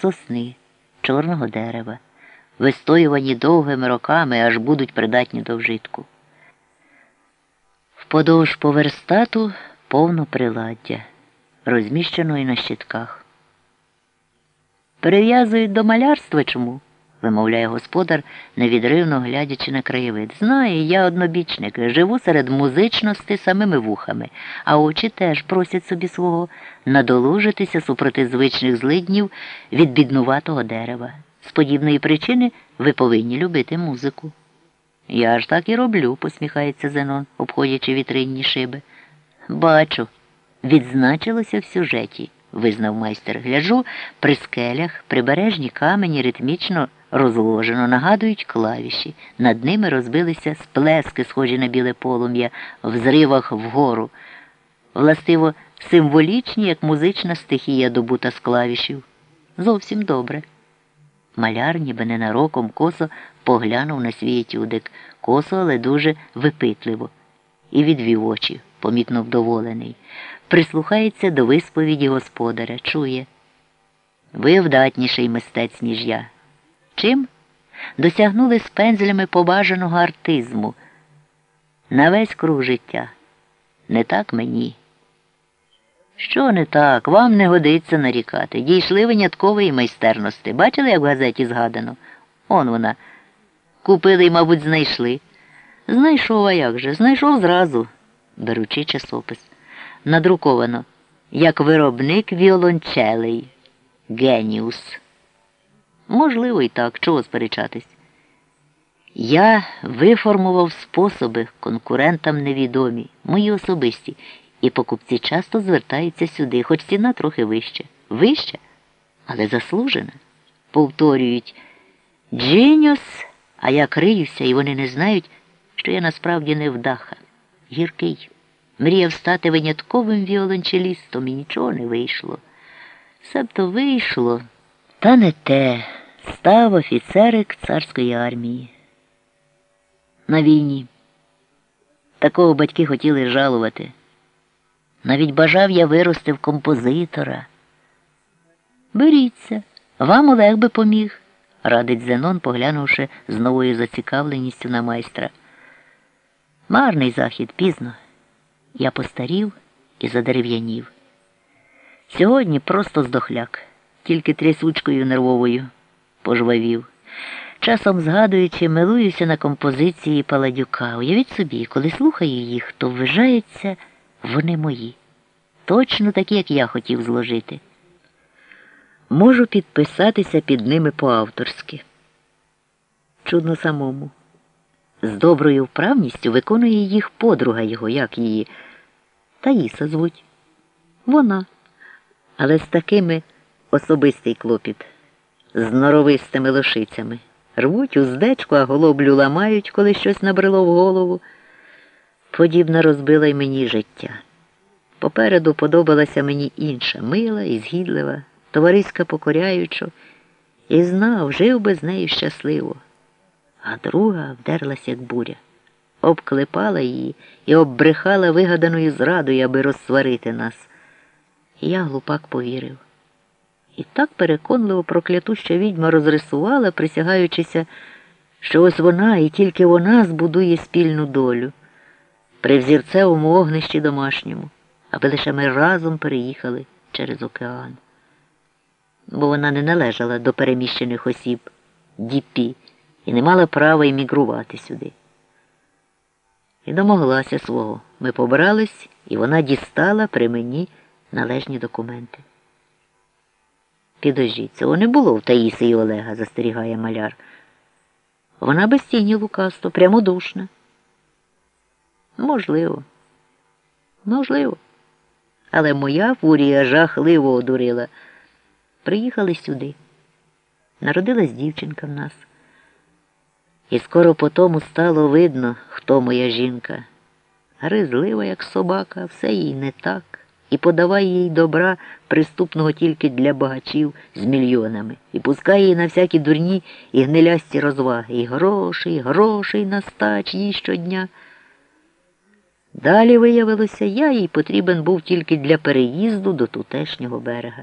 сосни, чорного дерева, вистоювані довгими роками, аж будуть придатні до вжитку. Вподовж поверстату повно приладдя, розміщеної на щитках. Перев'язують до малярства чому? Вимовляє господар, невідривно глядячи на краєвид. Знає, я однобічник, живу серед музичності самими вухами, а очі теж просять собі свого надолужитися супроти звичних злиднів від біднуватого дерева. З подібної причини ви повинні любити музику. Я ж так і роблю, посміхається Зенон, обходячи вітринні шиби. Бачу, відзначилося в сюжеті, визнав майстер. Гляжу, при скелях прибережні камені ритмічно розложено, нагадують клавіші. Над ними розбилися сплески, схожі на біле полум'я, в зривах вгору. Властиво, символічні, як музична стихія добута з клавішів. Зовсім добре. Маляр, ніби ненароком косо поглянув на свій етюдик, косо, але дуже випитливо, і відвів очі, помітно вдоволений. Прислухається до висповіді господаря, чує. Ви вдатніший мистець, ніж я. Чим? Досягнули з пензлями побажаного артизму. На весь круг життя. Не так мені. Що не так? Вам не годиться нарікати. Дійшли виняткової майстерності. Бачили, як в газеті згадано? Он вона. Купили і, мабуть, знайшли. Знайшов, а як же? Знайшов зразу, беручи часопис. Надруковано, як виробник віолончелей. Геніус. Можливо, і так, чого сперечатись. Я виформував способи конкурентам невідомі, мої особисті, і покупці часто звертаються сюди, хоч ціна трохи вища. Вища, але заслужена. Повторюють Джиніус, а я криюся, і вони не знають, що я насправді не вдаха. Гіркий. Мріяв стати винятковим віолончелістом і нічого не вийшло. Себто вийшло, та не те. Став офіцерик царської армії. На війні. Такого батьки хотіли жалувати. Навіть бажав я вирости в композитора. Беріться, вам Олег би поміг, радить Зенон, поглянувши з новою зацікавленістю на майстра. Марний захід пізно. Я постарів і задерев'янів. Сьогодні просто здохляк, тільки трясучкою нервовою пожвавів. Часом згадуючи, милуюся на композиції Паладюка. Уявіть собі, коли слухаю їх, то вважається, вони мої. Точно такі, як я хотів зложити. Можу підписатися під ними по-авторськи. Чудно самому. З доброю вправністю виконує їх подруга його, як її. Таїса звуть. Вона. Але з такими особистий клопіт з норовистими лошицями. Рвуть уздечку, а голоблю ламають, коли щось набрело в голову. Подібна розбила й мені життя. Попереду подобалася мені інша, мила і згідлива, товариська покоряюча, і знав, жив би з нею щасливо. А друга вдерлась, як буря, обклепала її і оббрехала вигаданою зрадою, аби розсварити нас. І я глупак повірив. І так переконливо проклятуща відьма розрисувала, присягаючися, що ось вона і тільки вона збудує спільну долю при взірцевому огнищі домашньому, аби лише ми разом переїхали через океан. Бо вона не належала до переміщених осіб діпі і не мала права іммігрувати сюди. І домоглася свого. Ми побрались, і вона дістала при мені належні документи. Підождіть, цього не було в Таїси і Олега, застерігає маляр. Вона без тіні лукасто, прямодушна. Можливо. Можливо. Але моя фурія жахливо одурила. Приїхали сюди. Народилась дівчинка в нас. І скоро по тому стало видно, хто моя жінка. Гризлива, як собака, все їй не так і подавай їй добра, приступного тільки для багачів з мільйонами, і пускай їй на всякі дурні і гнилясті розваги, і гроші, і грошей настач їй щодня. Далі виявилося, я їй потрібен був тільки для переїзду до тутешнього берега.